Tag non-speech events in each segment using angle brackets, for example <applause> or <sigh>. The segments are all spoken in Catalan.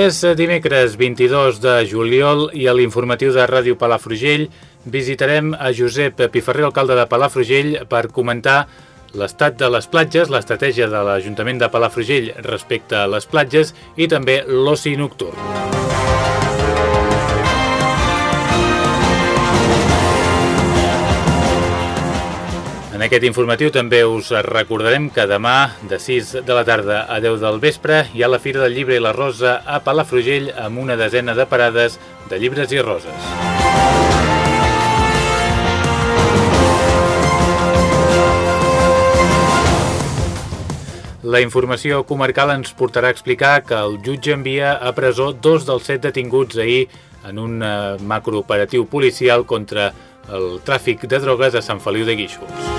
És dimecres 22 de juliol i a l'informatiu de Ràdio Palafrugell visitarem a Josep Piferrer, alcalde de Palafrugell, per comentar l'estat de les platges, l'estratègia de l'Ajuntament de Palafrugell respecte a les platges i també l'oci nocturn. En aquest informatiu també us recordarem que demà, de 6 de la tarda a 10 del vespre, hi ha la Fira del Llibre i la Rosa a Palafrugell amb una desena de parades de llibres i roses. La informació comarcal ens portarà a explicar que el jutge envia a presó dos dels set detinguts ahir en un eh, macrooperatiu policial contra el tràfic de drogues a Sant Feliu de Guíxols.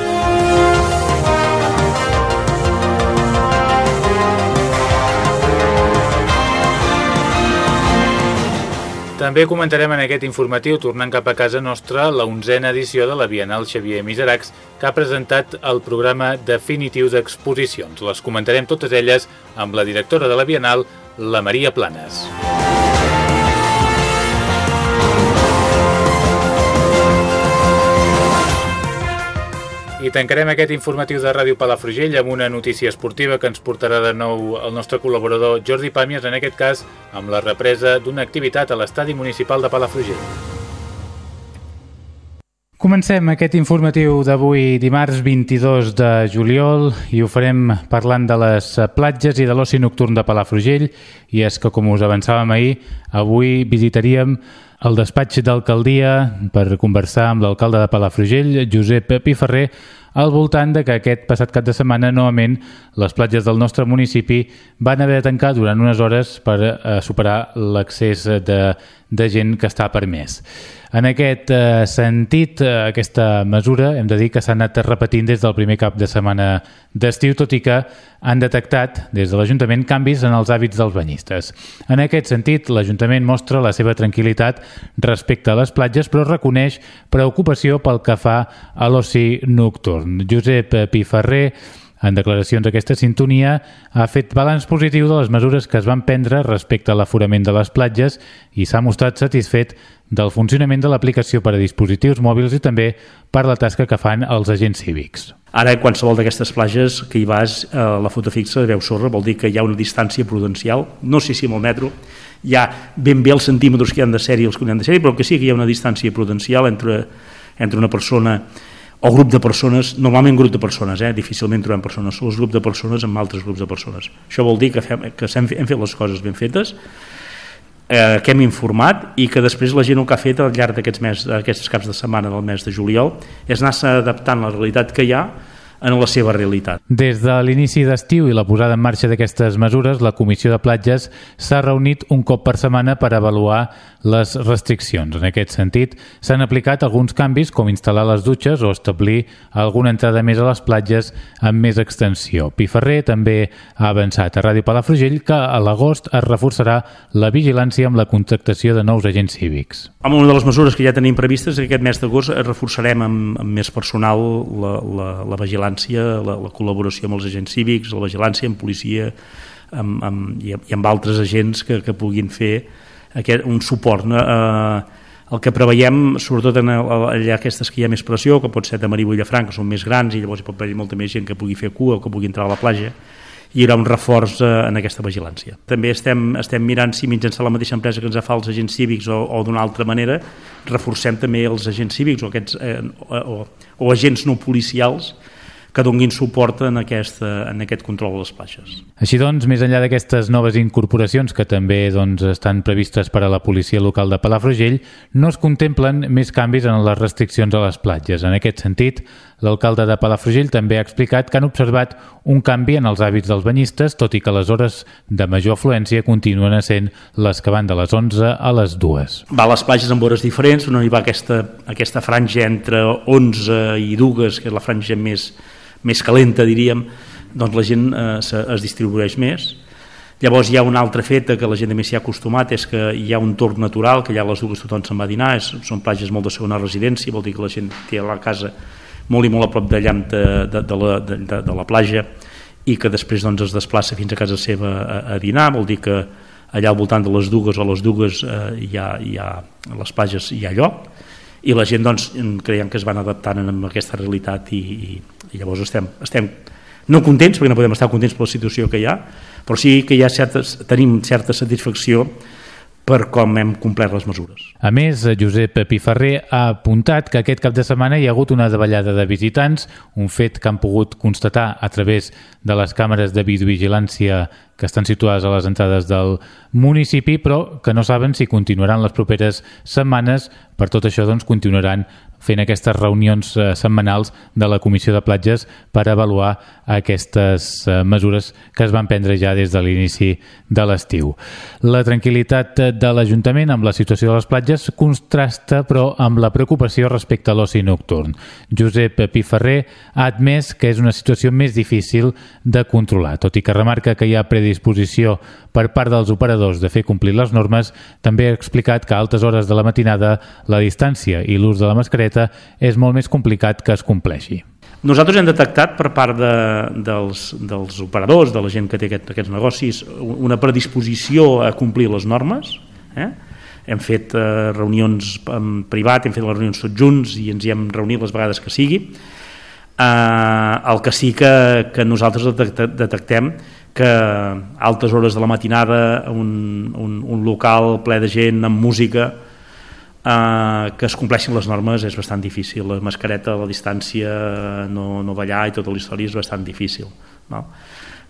També comentarem en aquest informatiu, tornant cap a casa nostra, la onzena edició de la Bienal Xavier Miseracs, que ha presentat el programa definitiu d'exposicions. Les comentarem totes elles amb la directora de la Bienal, la Maria Planes. I tancarem aquest informatiu de Ràdio Palafrugell amb una notícia esportiva que ens portarà de nou el nostre col·laborador Jordi Pàmies, en aquest cas amb la represa d'una activitat a l'estadi municipal de Palafrugell. Comencem aquest informatiu d'avui dimarts 22 de juliol i ho farem parlant de les platges i de l'oci nocturn de Palafrugell i és que com us avançàvem ahir, avui visitaríem el despatx d'alcaldia per conversar amb l'alcalde de Palafrugell, Josep Piferrer, al voltant de que aquest passat cap de setmana novament les platges del nostre municipi van haver de tancar durant unes hores per eh, superar l'accés de, de gent que està permès. En aquest eh, sentit, eh, aquesta mesura hem de dir que s'ha anat repetint des del primer cap de setmana d'estiu, tot i que han detectat des de l'Ajuntament canvis en els hàbits dels banyistes. En aquest sentit, l'Ajuntament mostra la seva tranquil·litat respecte a les platges, però reconeix preocupació pel que fa a l'oci nocturn. Josep Piferrer en declaracions d'aquesta sintonia, ha fet balanç positiu de les mesures que es van prendre respecte a l'aforament de les platges i s'ha mostrat satisfet del funcionament de l'aplicació per a dispositius mòbils i també per la tasca que fan els agents cívics. Ara, qualsevol d'aquestes platges que hi vas, eh, la foto fixa veu sorra, vol dir que hi ha una distància prudencial, no sé si amb el metro hi ha ben bé els centímetres que han de ser i els que no han de ser, però que sí que hi ha una distància prudencial entre, entre una persona o grup de persones, normalment grup de persones, eh? difícilment trobem persones, sols grup de persones amb altres grups de persones. Això vol dir que, fem, que hem, hem fet les coses ben fetes, eh, que hem informat i que després la gent el que ha fet al llarg d'aquests aquests caps de setmana del mes de juliol és anar-se adaptant a la realitat que hi ha en la seva realitat. Des de l'inici d'estiu i la posada en marxa d'aquestes mesures, la Comissió de Platges s'ha reunit un cop per setmana per avaluar les restriccions. En aquest sentit, s'han aplicat alguns canvis com instal·lar les dutxes o establir alguna entrada més a les platges amb més extensió. Piferrer també ha avançat a Ràdio Palafrugell que a l'agost es reforçarà la vigilància amb la contractació de nous agents cívics. Amb una de les mesures que ja tenim previstes, aquest mes d'agost reforçarem amb, amb més personal la, la, la vigilància, la, la col·laboració amb els agents cívics, la vigilància amb policia amb, amb, i, amb altres agents que, que puguin fer aquest, un suport. No? Eh, el que preveiem, sobretot en allà aquestes que hi ha més pressió, que pot ser de Marí Llafranc, que són més grans i llavors hi pot haver molta més gent que pugui fer cua o que pugui entrar a la platja, hi haurà un reforç eh, en aquesta vigilància. També estem, estem mirant si mitjançant la mateixa empresa que ens fa els agents cívics o, o d'una altra manera, reforcem també els agents cívics o, aquests, eh, o, o agents no policials que donguin suport en, aquesta, en aquest control de les platges. Així doncs, més enllà d'aquestes noves incorporacions que també doncs, estan previstes per a la policia local de Palafrugell, no es contemplen més canvis en les restriccions a les platges. En aquest sentit, l'alcalde de Palafrugell també ha explicat que han observat un canvi en els hàbits dels banyistes, tot i que les hores de major afluència continuen sent les que van de les 11 a les 2. Va a les platges amb hores diferents, on hi va aquesta, aquesta franja entre 11 i 2, que és la franja més, més calenta, diríem, doncs la gent eh, es distribueix més. Llavors hi ha un altre fet que la gent més s'hi ha acostumat, és que hi ha un torn natural, que ja a les dues tothom se'n va a dinar, és, són platges molt de segona residència, vol dir que la gent té la casa molt i molt a prop d'allà de, de, de, la, de, de la platja i que després doncs, es desplaça fins a casa seva a, a dinar, vol dir que allà al voltant de les dues o les dues eh, hi, ha, hi ha, les platges hi ha lloc i la gent doncs, creiem que es van adaptant a aquesta realitat i, i, i llavors estem, estem no contents, perquè no podem estar contents per la situació que hi ha, però sí que ha certes, tenim certa satisfacció per com hem complert les mesures. A més, Josep Piferrer ha apuntat que aquest cap de setmana hi ha hagut una davallada de visitants, un fet que han pogut constatar a través de les càmeres de videovigilància que estan situades a les entrades del municipi, però que no saben si continuaran les properes setmanes. Per tot això, doncs, continuaran fent aquestes reunions eh, setmanals de la Comissió de Platges per avaluar aquestes eh, mesures que es van prendre ja des de l'inici de l'estiu. La tranquil·litat de l'Ajuntament amb la situació de les platges contrasta, però, amb la preocupació respecte a l'oci nocturn. Josep Piferrer ha admès que és una situació més difícil de controlar, tot i que remarca que hi ha predisposició per part dels operadors de fer complir les normes, també ha explicat que a altes hores de la matinada la distància i l'ús de la mascareta és molt més complicat que es compleixi. Nosaltres hem detectat per part de, dels, dels operadors, de la gent que té aquest, aquests negocis, una predisposició a complir les normes. Eh? Hem fet eh, reunions en privat, hem fet les reunions tots junts i ens hi hem reunit les vegades que sigui. Eh, el que sí que, que nosaltres detectem que a altes hores de la matinada un, un, un local ple de gent amb música eh, que es compleixin les normes és bastant difícil la mascareta, la distància no, no ballar i tota la història és bastant difícil no?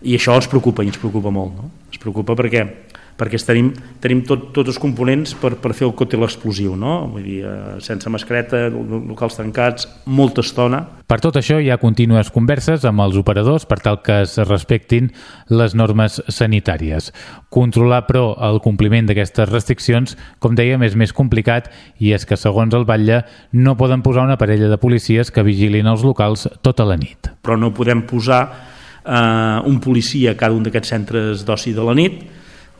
i això ens preocupa i ens preocupa molt no? ens preocupa perquè perquè tenim, tenim tot, tots els components per, per fer el còctel explosiu, no? Vull dir, eh, sense mascareta, locals tancats, molta estona. Per tot això hi ha contínues converses amb els operadors per tal que es respectin les normes sanitàries. Controlar, però, el compliment d'aquestes restriccions, com dèiem, és més complicat i és que, segons el batlle, no poden posar una parella de policies que vigilin els locals tota la nit. Però no podem posar eh, un policia a cada un d'aquests centres d'oci de la nit,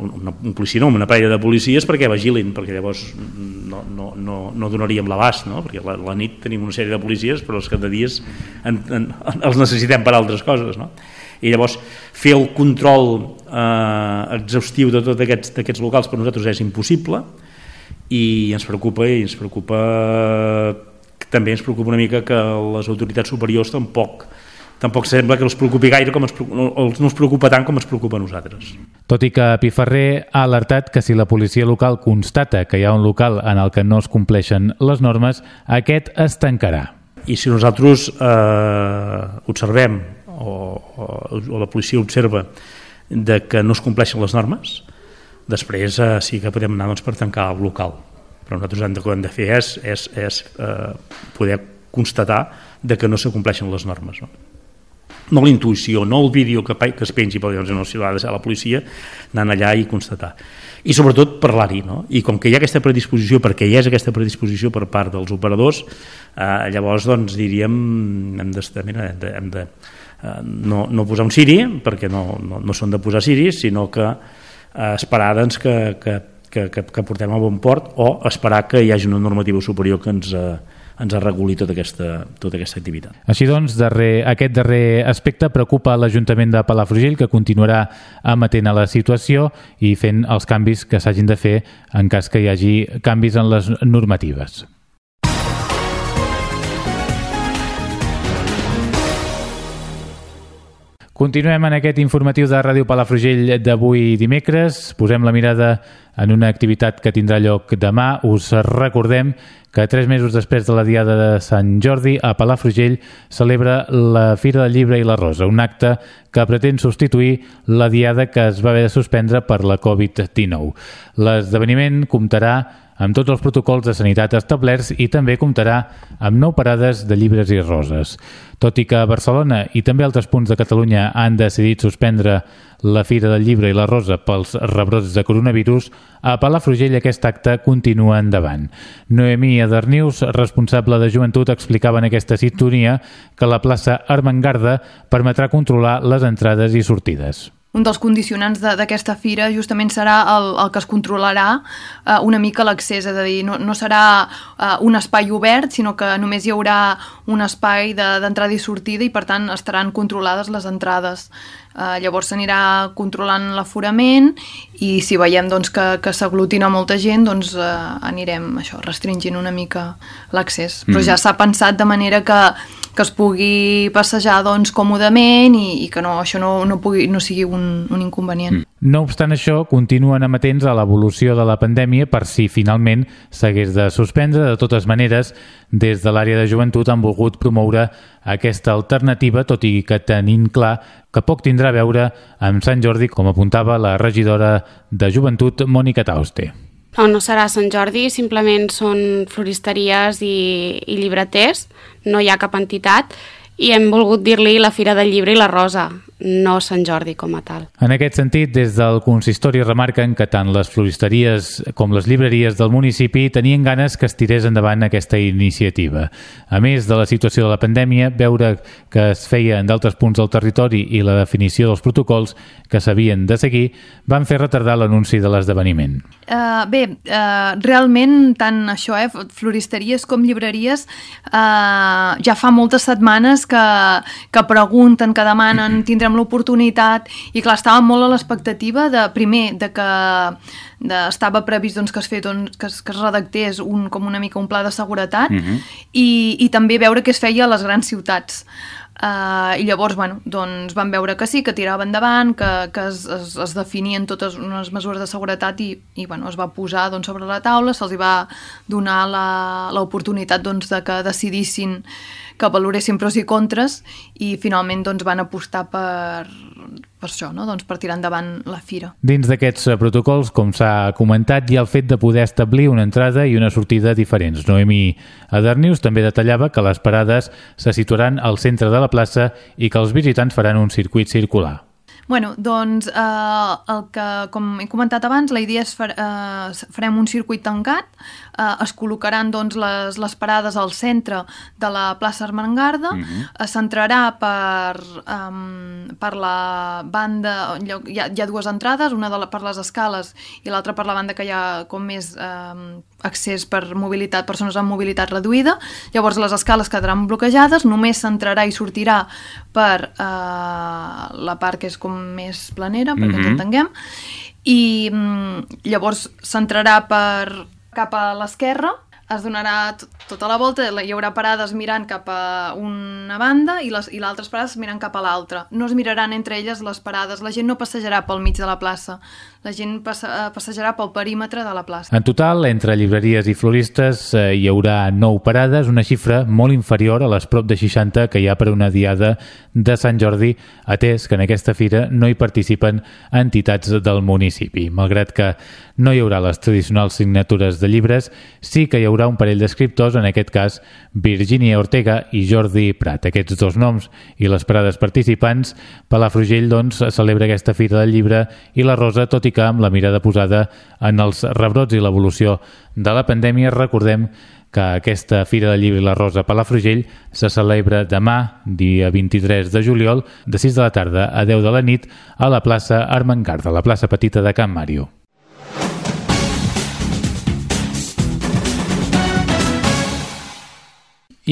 una, un policia no, una parella de policies perquè vigilin, perquè llavors no, no, no, no donaríem l'abast, no? perquè la, la nit tenim una sèrie de policies però els cada dies en, en, els necessitem per altres coses. No? I llavors fer el control eh, exhaustiu de tots aquests, aquests locals per nosaltres és impossible i ens preocupa i ens preocupa també ens preocupa una mica que les autoritats superiors tampoc tampoc sembla que els preocupi gaire com ens, no, no els preocupa tant com ens preocupa a nosaltres. Tot i que Piferrer ha alertat que si la policia local constata que hi ha un local en el que no es compleixen les normes, aquest es tancarà. I si nosaltres eh, observem o, o, o la policia observa de que no es compleixen les normes, després eh, sí que podem anar doncs, per tancar el local. Però nosaltres el que hem de fer és, és, és eh, poder constatar de que no se compleixen les normes. No? No la intuïció, no el vídeo que, que es pengi, però doncs, no, si ha de ser la policia, anant allà i constatar. I sobretot parlar-hi, no? I com que hi ha aquesta predisposició, perquè hi ha aquesta predisposició per part dels operadors, eh, llavors doncs diríem hem de, mira, hem de, hem de eh, no, no posar un siri, perquè no, no, no són de posar siris, sinó que eh, esperar doncs, que, que, que, que, que portem a bon port o esperar que hi hagi una normativa superior que ens, eh, ens reguli tota aquesta, tota aquesta activitat. Així doncs, darrer, aquest darrer aspecte preocupa l'Ajuntament de Palafrugell, que continuarà amatent a la situació i fent els canvis que s'hagin de fer en cas que hi hagi canvis en les normatives. Continuem en aquest informatiu de Ràdio Palafrugell d'avui dimecres. Posem la mirada en una activitat que tindrà lloc demà. Us recordem que tres mesos després de la Diada de Sant Jordi, a Palafrugell celebra la Fira del Llibre i la Rosa, un acte que pretén substituir la Diada que es va haver de suspendre per la Covid-19. L'esdeveniment comptarà amb tots els protocols de sanitat establerts i també comptarà amb nou parades de llibres i roses. Tot i que Barcelona i també altres punts de Catalunya han decidit suspendre la Fira del Llibre i la Rosa pels rebrots de coronavirus, a Palafrugell aquest acte continua endavant. Noemí Adarnius, responsable de joventut, explicava en aquesta sintonia que la plaça Armengarda permetrà controlar les entrades i sortides un dels condicionants d'aquesta fira justament serà el, el que es controlarà eh, una mica l'accés, és a dir, no, no serà eh, un espai obert, sinó que només hi haurà un espai d'entrada de, i sortida i per tant estaran controlades les entrades. Eh, llavors s'anirà controlant l'aforament i si veiem doncs, que, que s'aglutina molta gent doncs eh, anirem això restringint una mica l'accés. Però mm. ja s'ha pensat de manera que que es pugui passejar doncs, còmodament i, i que no, això no, no, pugui, no sigui un, un inconvenient. Mm. No obstant això, continuen amatents a l'evolució de la pandèmia per si finalment s'hagués de suspendre. De totes maneres, des de l'àrea de joventut han volgut promoure aquesta alternativa, tot i que tenint clar que poc tindrà a veure amb Sant Jordi, com apuntava la regidora de joventut, Mònica Tauste. No, no serà Sant Jordi, simplement són floristeries i, i llibreters, no hi ha cap entitat i hem volgut dir-li la Fira del Llibre i la Rosa no Sant Jordi com a tal. En aquest sentit, des del consistori remarquen que tant les floristeries com les llibreries del municipi tenien ganes que es tirés endavant aquesta iniciativa. A més de la situació de la pandèmia, veure que es feia en d'altres punts del territori i la definició dels protocols que s'havien de seguir van fer retardar l'anunci de l'esdeveniment. Uh, bé, uh, realment tant això, eh, floristeries com llibreries, uh, ja fa moltes setmanes que, que pregunten, que demanen, tindrem tindrem l'oportunitat i clar, estàvem molt a l'expectativa de, primer, de que de, estava previst doncs, que, es fet, doncs, que, es, que es redactés un, com una mica un pla de seguretat uh mhm. -huh. i, i també veure què es feia a les grans ciutats. Uh, I llavors, bueno, doncs vam veure que sí, que tirava endavant, que, que es, es, es definien totes unes mesures de seguretat i, i bueno, es va posar doncs, sobre la taula, se'ls va donar l'oportunitat doncs, de que decidissin que valoressin pros i contres i finalment doncs, van apostar per, per això, no? doncs per tirar endavant la fira. Dins d'aquests eh, protocols, com s'ha comentat, hi ha el fet de poder establir una entrada i una sortida diferents. Noemi Adarnius també detallava que les parades se situaran al centre de la plaça i que els visitants faran un circuit circular. Bueno, doncs eh, el que, com he comentat abans, la idea és fer, eh, farem un circuit tancat, eh, es col·locaran doncs, les, les parades al centre de la plaça Armengarda, mhm. -huh. es centrarà per, um, per la banda, hi ha, hi ha dues entrades, una de la, per les escales i l'altra per la banda que hi ha com més um, accés per mobilitat, persones amb mobilitat reduïda, llavors les escales quedaran bloquejades, només s'entrarà i sortirà per eh, la part que és com més planera, perquè mm -hmm. ens mhm. entenguem, i mm, llavors s'entrarà per cap a l'esquerra, es donarà tota la volta, hi haurà parades mirant cap a una banda i les i l'altres parades mirant cap a l'altra. No es miraran entre elles les parades, la gent no passejarà pel mig de la plaça, la gent passa, eh, passejarà pel perímetre de la plaça. En total, entre llibreries i floristes eh, hi haurà 9 parades, una xifra molt inferior a les prop de 60 que hi ha per una diada de Sant Jordi, atès que en aquesta fira no hi participen entitats del municipi. Malgrat que no hi haurà les tradicionals signatures de llibres, sí que hi haurà un parell d'escriptors, en aquest cas Virginia Ortega i Jordi Prat. Aquests dos noms i les parades participants, Palafrugell doncs, celebra aquesta fira del llibre i la Rosa, tot i que amb la mirada posada en els rebrots i l'evolució de la pandèmia, recordem que aquesta Fira del Llibre i la Rosa Palafrugell se celebra demà, dia 23 de juliol, de 6 de la tarda a 10 de la nit, a la plaça Armengarda, la plaça petita de Can Màrio.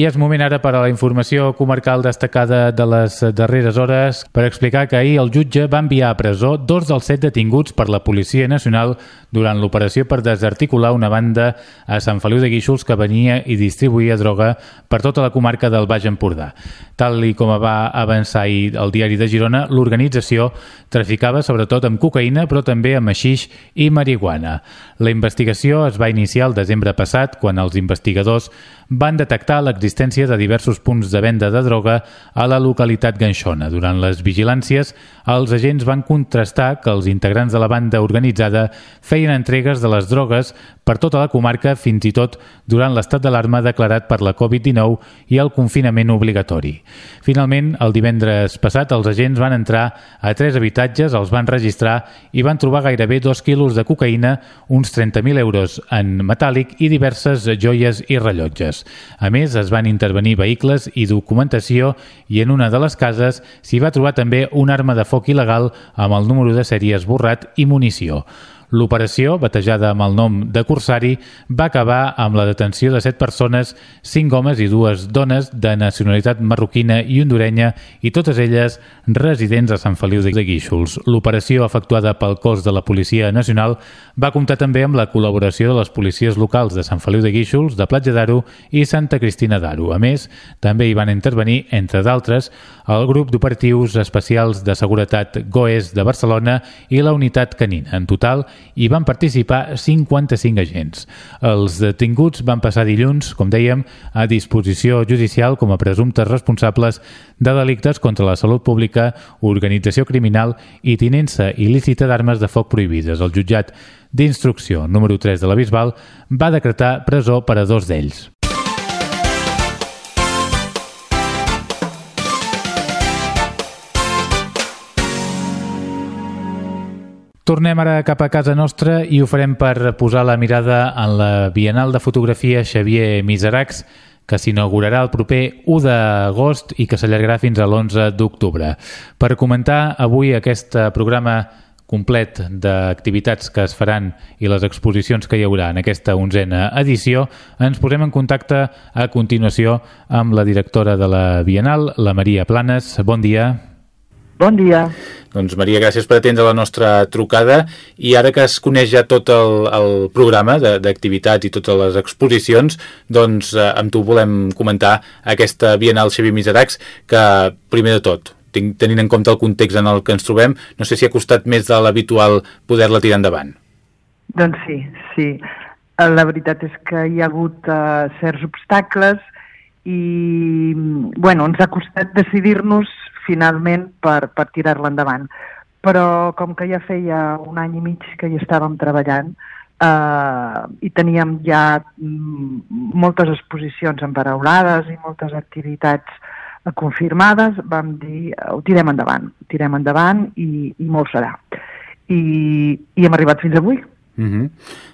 I és moment ara per a la informació comarcal destacada de les darreres hores per explicar que ahir el jutge va enviar a presó dos dels set detinguts per la Policia Nacional durant l'operació per desarticular una banda a Sant Feliu de Guíxols que venia i distribuïa droga per tota la comarca del Baix Empordà. Tal i com va avançar ahir el diari de Girona, l'organització traficava sobretot amb cocaïna però també amb aixix i marihuana. La investigació es va iniciar el desembre passat quan els investigadors van detectar l'existència de diversos punts de venda de droga a la localitat ganxona. Durant les vigilàncies, els agents van contrastar que els integrants de la banda organitzada feien entregues de les drogues per tota la comarca fins i tot durant l'estat d'alarma declarat per la Covid-19 i el confinament obligatori. Finalment, el divendres passat, els agents van entrar a tres habitatges, els van registrar i van trobar gairebé dos quilos de cocaïna, uns 30.000 euros en metàl·lic i diverses joies i rellotges. A més, es van intervenir vehicles i documentació i en una de les cases s'hi va trobar també una arma de foc il·legal amb el número de sèrie esborrat i munició. L'operació, batejada amb el nom de Corsari, va acabar amb la detenció de set persones, cinc homes i dues dones de nacionalitat marroquina i hondurenya i totes elles residents a Sant Feliu de Guíxols. L'operació efectuada pel cos de la Policia Nacional va comptar també amb la col·laboració de les policies locals de Sant Feliu de Guíxols, de Platja d'Aro i Santa Cristina d'Aro. A més, també hi van intervenir, entre d'altres, el grup d'operatius especials de seguretat GOES de Barcelona i la unitat canina. En total, hi van participar 55 agents. Els detinguts van passar dilluns, com dèiem, a disposició judicial com a presumptes responsables de delictes contra la salut pública, organització criminal i tinença il·lícita d'armes de foc prohibides. El jutjat d'instrucció número 3 de la Bisbal va decretar presó per a dos d'ells. Tornem ara cap a casa nostra i ho farem per posar la mirada en la Bienal de Fotografia Xavier Miseracs, que s'inaugurarà el proper 1 d'agost i que s'allargarà fins a l'11 d'octubre. Per comentar avui aquest programa complet d'activitats que es faran i les exposicions que hi haurà en aquesta onzena edició, ens posem en contacte a continuació amb la directora de la Bienal, la Maria Planes. Bon dia. Bon dia. Doncs Maria, gràcies per atendre la nostra trucada i ara que es coneix ja tot el, el programa d'activitats i totes les exposicions, doncs eh, amb tu volem comentar aquesta Bienal Xavier Miseracs que, primer de tot, tenint en compte el context en el que ens trobem, no sé si ha costat més de l'habitual poder-la tirar endavant. Doncs sí, sí. Eh, la veritat és que hi ha hagut uh, certs obstacles i bueno, ens ha costat decidir-nos finalment per, per tirar-la endavant. Però com que ja feia un any i mig que hi estàvem treballant eh, i teníem ja mm, moltes exposicions emparaulades i moltes activitats confirmades, vam dir ho tirem endavant, tirem endavant i, i molt serà. I, i hem arribat fins avui. Mhm. -huh.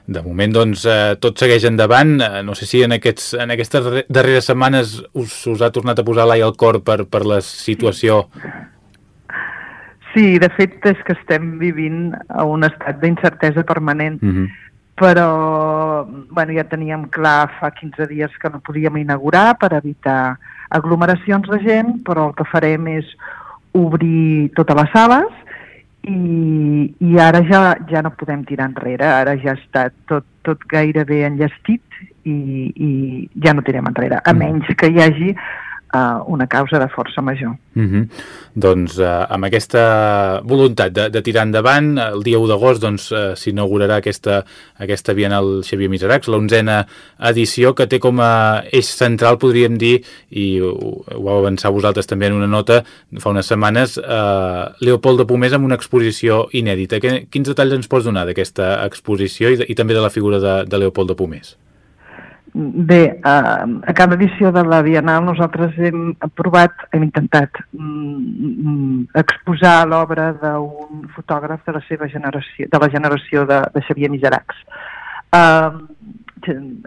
De moment, doncs, eh, tot segueix endavant. Eh, no sé si en, aquests, en aquestes darreres setmanes us, us ha tornat a posar l'ai al cor per, per la situació. Sí, de fet és que estem vivint a un estat d'incertesa permanent, mhm. -huh. però bueno, ja teníem clar fa 15 dies que no podíem inaugurar per evitar aglomeracions de gent, però el que farem és obrir totes les sales i, i ara ja, ja no podem tirar enrere, ara ja està tot, tot gairebé enllestit i, i ja no tirem enrere, a mm. menys que hi hagi uh, una causa de força major. Mm -hmm. Doncs uh, amb aquesta voluntat de, de tirar endavant, el dia 1 d'agost doncs, uh, s'inaugurarà aquesta, aquesta Bienal Xavier Miseracs, l'onzena edició que té com a eix central, podríem dir, i ho, ho vau avançar vosaltres també en una nota fa unes setmanes, uh, Leopold de Pomés amb una exposició inèdita. Quins detalls ens pots donar d'aquesta exposició i, de, i també de la figura de, de Leopold de Pomés? Bé, a, a cada edició de la Bienal nosaltres hem provat, hem intentat mm, mm, exposar l'obra d'un fotògraf de la seva generació, de la generació de, de Xavier Miseracs. Uh,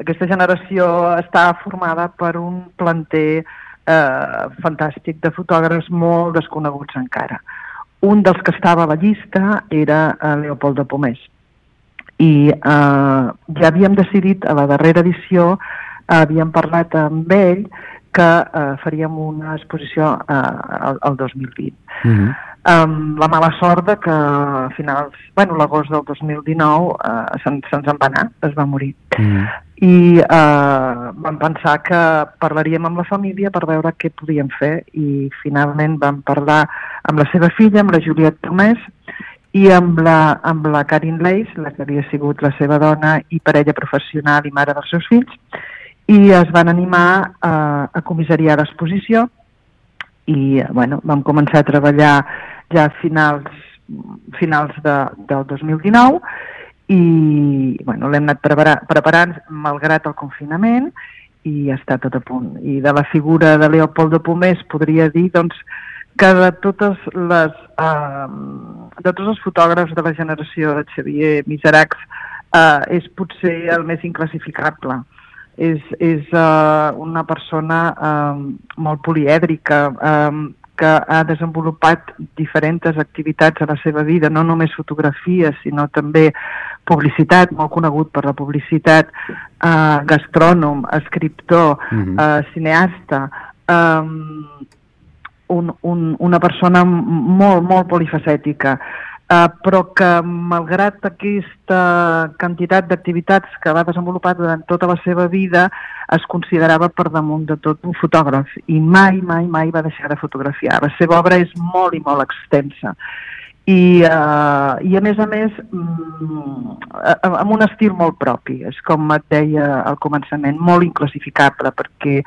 aquesta generació està formada per un planter uh, fantàstic de fotògrafs molt desconeguts encara. Un dels que estava a la llista era Leopold de Pomés i eh, ja havíem decidit a la darrera edició, eh, havíem parlat amb ell que eh, faríem una exposició eh, el, el 2020. Mm -hmm. um, la mala sort de que a finals, bueno, l'agost del 2019 eh, se'ns se en va anar, es va morir. Mm. I eh, vam pensar que parlaríem amb la família per veure què podíem fer i finalment vam parlar amb la seva filla, amb la Juliette Tomés, i amb la, amb la Karin Leis, la que havia sigut la seva dona i parella professional i mare dels seus fills, i es van animar a, a comissariar l'exposició i bueno, vam començar a treballar ja a finals, finals de, del 2019 i bueno, l'hem anat preparant malgrat el confinament i està tot a punt. I de la figura de Leopoldo Pomés podria dir doncs, que de totes les, eh, de tots els fotògrafs de la generació de Xavier Miseracs eh, és potser el més inclassificable és, és uh, una persona uh, molt polièdrica, uh, que ha desenvolupat diferents activitats a la seva vida, no només fotografia, sinó també publicitat, molt conegut per la publicitat, uh, gastrònom, escriptor, uh -huh. uh, cineasta, um, un, un, una persona molt, molt polifacètica. Eh, però que malgrat aquesta quantitat d'activitats que va desenvolupar durant tota la seva vida es considerava per damunt de tot un fotògraf. I mai, mai, mai va deixar de fotografiar. La seva obra és molt i molt extensa. I, uh, i a més a més mm, amb un estil molt propi, és com et deia al començament, molt inclassificable perquè eh,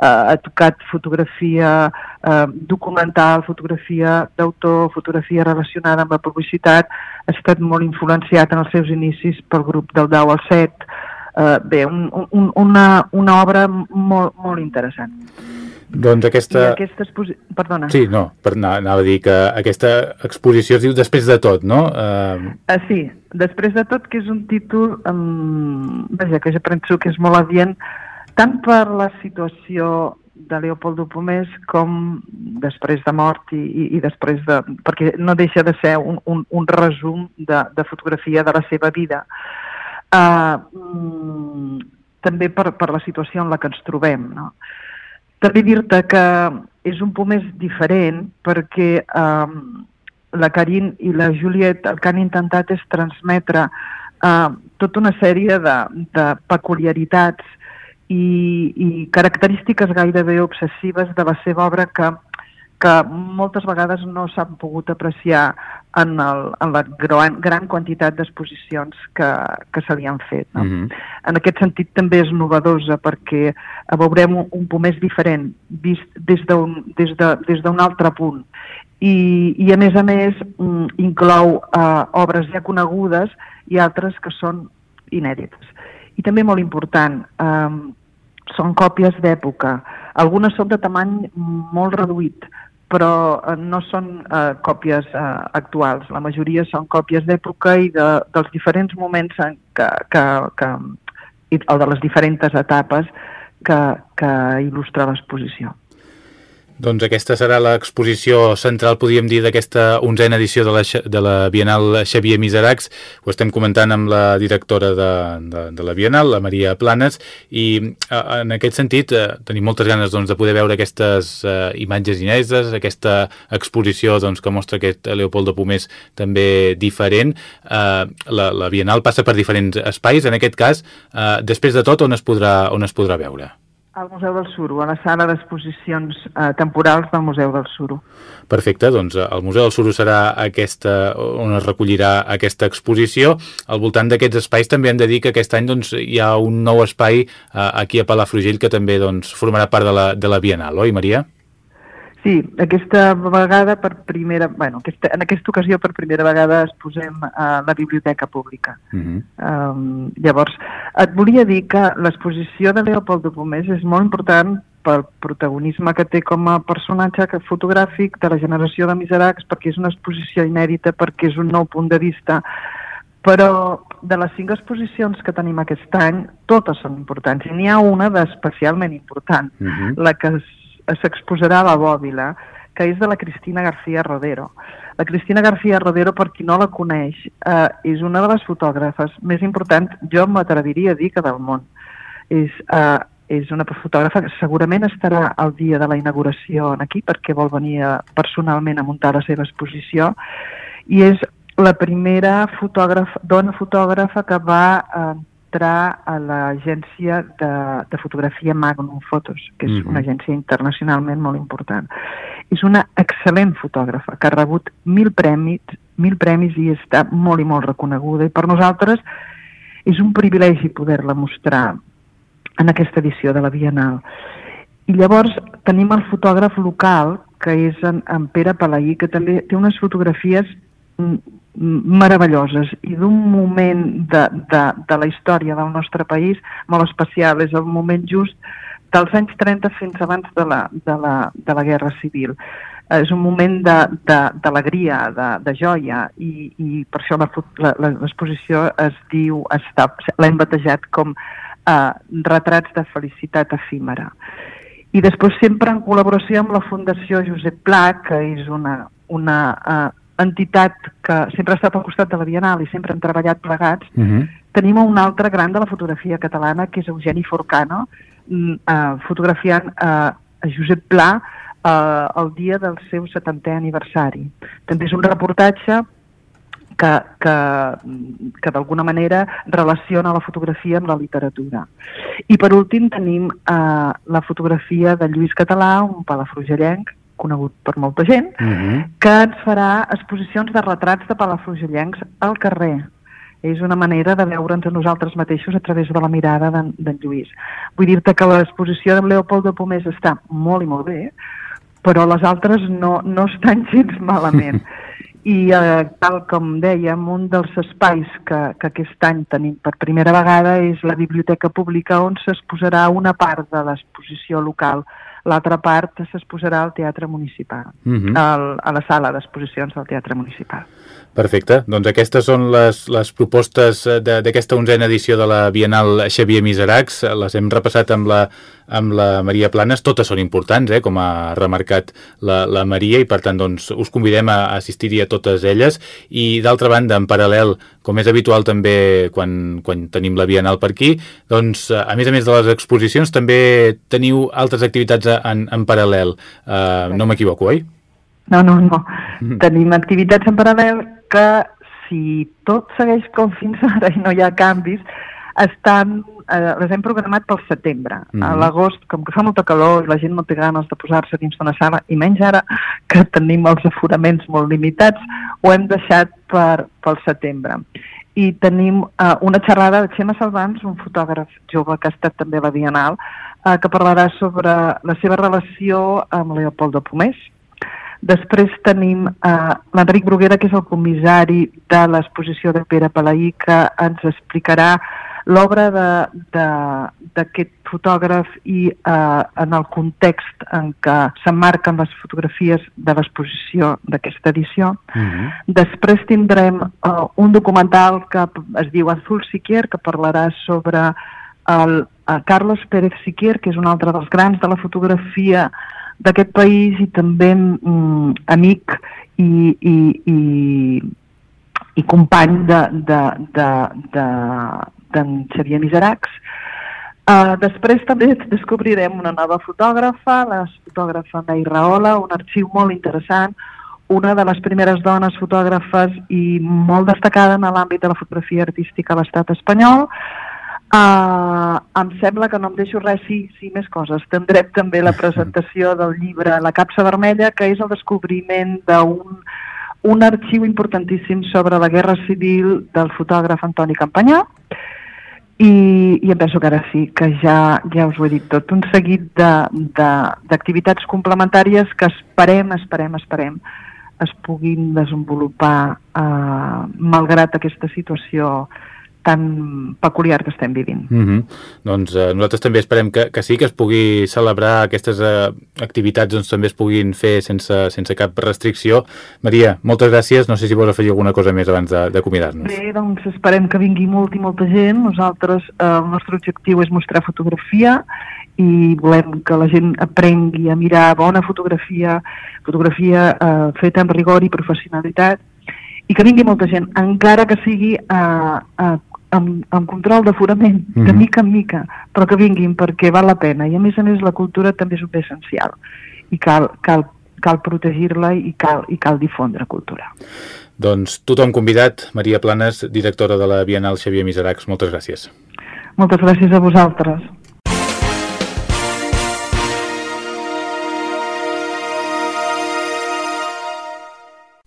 ha tocat fotografia eh, documental, fotografia d'autor, fotografia relacionada amb la publicitat, ha estat molt influenciat en els seus inicis pel grup del 10 al 7, eh, bé, un, un, una, una obra molt, molt interessant. Doncs aquesta... I aquesta exposició... Perdona. Sí, no, per anar, anava a dir que aquesta exposició es diu Després de tot, no? Uh... Uh, sí, Després de tot, que és un títol, um, vaja, que ja penso que és molt adient tant per la situació de Leopoldo Pomés com després de mort i, i, i després de... perquè no deixa de ser un, un, un resum de, de fotografia de la seva vida. Uh, també per, per la situació en la que ens trobem. No? També dir-te que és un Pomés diferent perquè um, la Karin i la Juliet el que han intentat és transmetre uh, tota una sèrie de, de peculiaritats i, i característiques gairebé obsessives de la seva obra que, que moltes vegades no s'han pogut apreciar en, el, en la gran, gran quantitat d'exposicions que, que se li han fet. No? Mm -hmm. En aquest sentit també és novedosa perquè veurem un, un pomés diferent vist des d'un des de, des altre punt i, i a més a més mm, inclou eh, obres ja conegudes i altres que són inèdites. I també molt important, eh, són còpies d'època. Algunes són de tamany molt reduït, però eh, no són eh, còpies eh, actuals. La majoria són còpies d'època i de, dels diferents moments en que, que, que, o de les diferents etapes que, que il·lustra l'exposició. Doncs aquesta serà l'exposició central, podríem dir, d'aquesta onzena edició de la, de la Bienal Xavier Miseracs. Ho estem comentant amb la directora de, de, de la Bienal, la Maria Planes, i en aquest sentit eh, tenim moltes ganes doncs, de poder veure aquestes eh, imatges ineses, aquesta exposició doncs, que mostra aquest Leopoldo Pomés també diferent. Eh, la, la Bienal passa per diferents espais, en aquest cas, eh, després de tot, on es podrà, on es podrà veure? Al Museu del Suro, a la sala d'exposicions eh, temporals del Museu del Suro. Perfecte, doncs eh, el Museu del Suro serà aquesta, on es recollirà aquesta exposició. Al voltant d'aquests espais també hem de dir que aquest any doncs, hi ha un nou espai eh, aquí a Palafrugell que també doncs, formarà part de la, de la Bienal, oi Maria? Sí, aquesta vegada per primera... Bueno, aquesta, en aquesta ocasió per primera vegada es posem a la biblioteca pública. Uh -huh. um, llavors, et volia dir que l'exposició de Leopoldo Pomés és molt important pel protagonisme que té com a personatge fotogràfic de la generació de Miseracs, perquè és una exposició inèdita, perquè és un nou punt de vista, però de les cinc exposicions que tenim aquest any, totes són importants, i n'hi ha una d'especialment important, uh -huh. la que s'exposarà a la Bòbila, que és de la Cristina García Rodero. La Cristina García Rodero, per qui no la coneix, eh, és una de les fotògrafes més importants, jo m'atreviria a dir que del món. És, eh, és una fotògrafa que segurament estarà el dia de la inauguració aquí perquè vol venir a, personalment a muntar la seva exposició i és la primera fotògrafa, dona fotògrafa que va entrar a l'agència de, de fotografia Magnum Photos, que és mm -hmm. una agència internacionalment molt important. És una excel·lent fotògrafa que ha rebut mil premis, mil premis i està molt i molt reconeguda i per nosaltres és un privilegi poder-la mostrar en aquesta edició de la Bienal. I llavors tenim el fotògraf local, que és en, en Pere Palaí, que també té unes fotografies meravelloses i d'un moment de, de, de la història del nostre país molt especial. És el moment just dels anys 30 fins abans de la, de la, de la Guerra Civil. És un moment d'alegria, de, de, de, de joia, i, i per això l'exposició es diu, l'hem batejat com eh, retrats de felicitat efímera. I després sempre en col·laboració amb la Fundació Josep Pla, que és una, una eh, entitat que sempre ha estat al costat de la Bienal i sempre hem treballat plegats, uh mhm. -huh. tenim un altre gran de la fotografia catalana, que és Eugeni Forcano, uh, fotografiant uh, a Josep Pla uh, el dia del seu 70è aniversari. També és un reportatge que, que, que d'alguna manera relaciona la fotografia amb la literatura. I per últim tenim uh, la fotografia de Lluís Català, un palafrugellenc, conegut per molta gent, uh mhm. -huh. que ens farà exposicions de retrats de palafrugellencs al carrer. És una manera de veure'ns a nosaltres mateixos a través de la mirada d'en Lluís. Vull dir-te que l'exposició d'en Leopold de Pomés està molt i molt bé, però les altres no, no estan <laughs> gens malament. I eh, tal com dèiem, un dels espais que, que aquest any tenim per primera vegada és la Biblioteca Pública on s'exposarà una part de l'exposició local l'altra part s'exposarà al Teatre Municipal, uh -huh. al, a la sala d'exposicions del Teatre Municipal. Perfecte, doncs aquestes són les, les propostes eh, d'aquesta onzena edició de la Bienal Xavier Miseracs, les hem repassat amb la, amb la Maria Planes, totes són importants, eh, com ha remarcat la, la Maria, i per tant doncs, us convidem a assistir-hi a totes elles, i d'altra banda, en paral·lel, com és habitual també quan, quan tenim la Bienal per aquí, doncs a més a més de les exposicions també teniu altres activitats en, en paral·lel, uh, no m'equivoco, oi? No, no, no. Mm. Tenim activitats en paral·lel que, si tot segueix com fins ara i no hi ha canvis, estan, eh, les hem programat pel setembre. Mm -hmm. A l'agost, com que fa molta calor i la gent no té ganes de posar-se dins d'una sala, i menys ara que tenim els aforaments molt limitats, ho hem deixat per, pel setembre. I tenim eh, una xerrada de Xema Salvans, un fotògraf jove que ha estat també a la Bienal, eh, que parlarà sobre la seva relació amb Leopoldo Pomés, Després tenim eh, l'Enric Bruguera, que és el comissari de l'exposició de Pere Palaí, que ens explicarà l'obra d'aquest fotògraf i eh, en el context en què s'emmarquen les fotografies de l'exposició d'aquesta edició. Uh mhm. -huh. Després tindrem eh, un documental que es diu Azul Siquier, que parlarà sobre el, el Carlos Pérez Siquier, que és un altre dels grans de la fotografia d'aquest país i també mm, amic i, i, i, i company d'en de, de, de, de, Xavier Miseracs. Uh, després també descobrirem una nova fotògrafa, la fotògrafa May Rahola, un arxiu molt interessant, una de les primeres dones fotògrafes i molt destacada en l'àmbit de la fotografia artística a l'estat espanyol, Uh, em sembla que no em deixo res, sí, sí, més coses. Tindrem també la <laughs> presentació del llibre La capsa vermella, que és el descobriment d'un un arxiu importantíssim sobre la guerra civil del fotògraf Antoni Campanyà, i, i em penso que ara sí, que ja, ja us ho he dit tot, un seguit d'activitats complementàries que esperem, esperem, esperem es puguin desenvolupar eh, malgrat aquesta situació tan peculiar que estem vivint. Mm -hmm. Doncs eh, nosaltres també esperem que, que sí, que es pugui celebrar aquestes eh, activitats doncs també es puguin fer sense, sense cap restricció. Maria, moltes gràcies. No sé si vols afegir alguna cosa més abans d'acomiadar-nos. Bé, doncs esperem que vingui molt i molta gent. Nosaltres, eh, el nostre objectiu és mostrar fotografia i volem que la gent aprengui a mirar bona fotografia, fotografia eh, feta amb rigor i professionalitat, i que vingui molta gent, encara que sigui a, a amb, amb control d'aforament, mm -hmm. de mica en mica, però que vinguin perquè val la pena. I a més a més la cultura també és un bé essencial i cal, cal, cal protegir-la i cal, i cal difondre cultura. Doncs tothom convidat, Maria Planes, directora de la Bienal Xavier Miseracs, moltes gràcies. Moltes gràcies a vosaltres.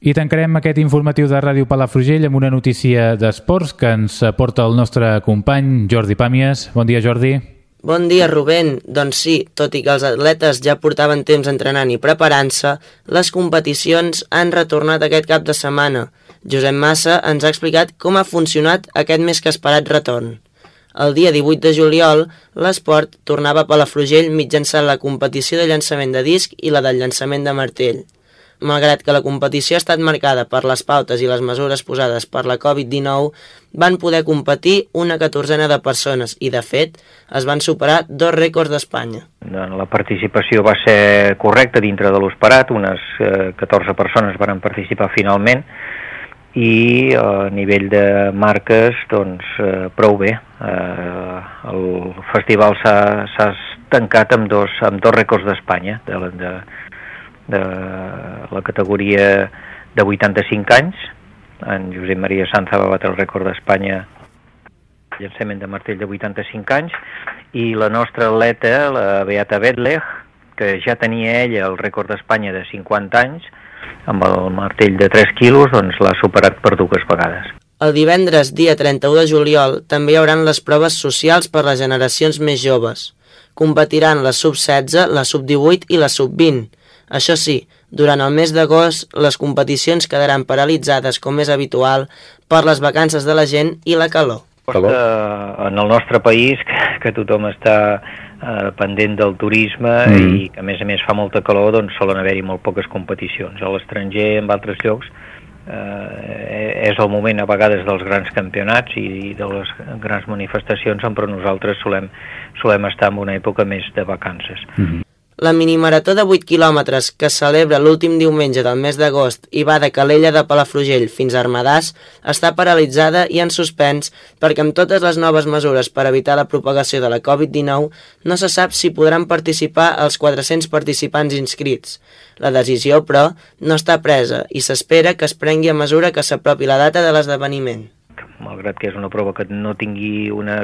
I tancarem aquest informatiu de Ràdio Palafrugell amb una notícia d'esports que ens porta el nostre company Jordi Pàmies. Bon dia, Jordi. Bon dia, Rubén. Doncs sí, tot i que els atletes ja portaven temps entrenant i preparant-se, les competicions han retornat aquest cap de setmana. Josep Massa ens ha explicat com ha funcionat aquest més que esperat retorn. El dia 18 de juliol, l'esport tornava a Palafrugell mitjançant la competició de llançament de disc i la del llançament de martell. Malgrat que la competició ha estat marcada per les pautes i les mesures posades per la Covid-19, van poder competir una catorzena de persones i, de fet, es van superar dos rècords d'Espanya. La participació va ser correcta dintre de l'esperat, unes 14 eh, persones van participar finalment i eh, a nivell de marques, doncs, eh, prou bé. El festival s'ha tancat amb dos, amb dos rècords d'Espanya, de, de, de la categoria de 85 anys. En Josep Maria Sanza va batre el rècord d'Espanya llançament de martell de 85 anys i la nostra atleta, la Beata Betlech, que ja tenia ella el rècord d'Espanya de 50 anys, amb el martell de 3 quilos, doncs l'ha superat per dues vegades. El divendres, dia 31 de juliol, també hi haurà les proves socials per les generacions més joves. Competiran la sub-16, la sub-18 i la sub-20. Això sí, durant el mes d'agost les competicions quedaran paralitzades, com és habitual, per les vacances de la gent i la calor. calor. Eh, en el nostre país, que, que tothom està eh, pendent del turisme mm. i que a més a més fa molta calor, doncs solen haver-hi molt poques competicions. A l'estranger, en altres llocs, eh, és el moment a vegades dels grans campionats i de les grans manifestacions, però nosaltres solem, solem estar en una època més de vacances. Mm -hmm. La minimarató de 8 quilòmetres que celebra l'últim diumenge del mes d'agost i va de Calella de Palafrugell fins a Armadàs està paralitzada i en suspens perquè amb totes les noves mesures per evitar la propagació de la Covid-19 no se sap si podran participar els 400 participants inscrits. La decisió, però, no està presa i s'espera que es prengui a mesura que s'apropi la data de l'esdeveniment malgrat que és una prova que no tingui una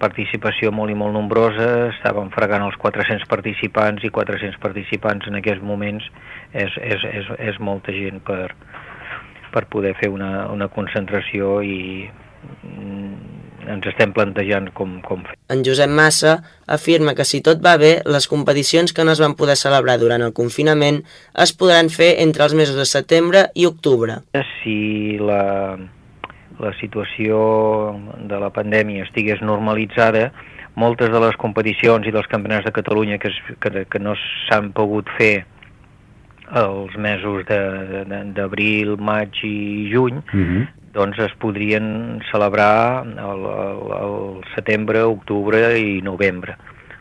participació molt i molt nombrosa, estàvem fregant els 400 participants i 400 participants en aquests moments és, és, és, és molta gent per, per poder fer una, una concentració i mm, ens estem plantejant com, com fer. En Josep Massa afirma que si tot va bé, les competicions que no es van poder celebrar durant el confinament es podran fer entre els mesos de setembre i octubre. Si la, la situació de la pandèmia estigués normalitzada, moltes de les competicions i dels campionats de Catalunya que, es, que, que no s'han pogut fer els mesos d'abril, maig i juny, uh mhm. -huh. doncs es podrien celebrar el, el, el setembre, octubre i novembre.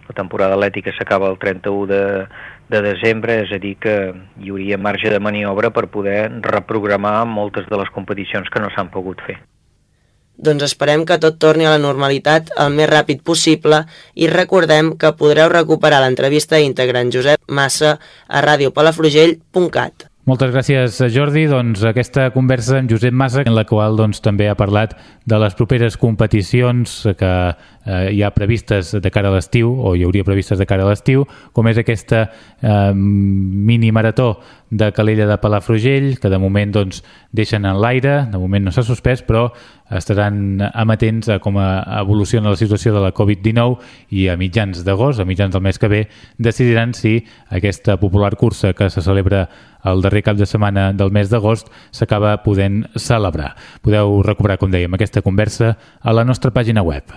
La temporada atlètica s'acaba el 31 de, de desembre, és a dir que hi hauria marge de maniobra per poder reprogramar moltes de les competicions que no s'han pogut fer. Doncs esperem que tot torni a la normalitat el més ràpid possible i recordem que podreu recuperar l'entrevista íntegra en Josep Massa a radiopalafrugell.cat. Moltes gràcies, Jordi. Doncs aquesta conversa amb Josep Massa, en la qual doncs, també ha parlat de les properes competicions que eh, hi ha previstes de cara a l'estiu, o hi hauria previstes de cara a l'estiu, com és aquesta eh, mini marató de Calella de Palafrugell, que de moment doncs, deixen en l'aire, de moment no s'ha suspès, però estaran amatents a com evoluciona la situació de la Covid-19 i a mitjans d'agost, a mitjans del mes que ve, decidiran si aquesta popular cursa que se celebra el darrer cap de setmana del mes d'agost s'acaba podent celebrar. Podeu recuperar, com dèiem, aquesta conversa a la nostra pàgina web.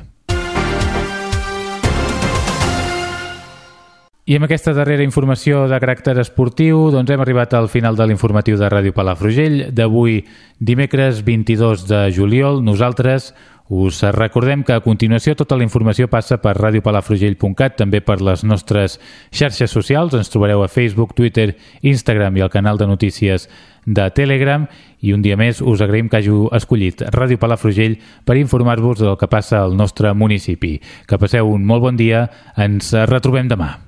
I amb aquesta darrera informació de caràcter esportiu doncs hem arribat al final de l'informatiu de Ràdio Palafrugell d'avui dimecres 22 de juliol. Nosaltres us recordem que a continuació tota la informació passa per radiopalafrugell.cat, també per les nostres xarxes socials. Ens trobareu a Facebook, Twitter, Instagram i al canal de notícies de Telegram i un dia més us agraïm que hàgiu escollit Ràdio Palafrugell per informar-vos del que passa al nostre municipi. Que passeu un molt bon dia, ens retrobem demà.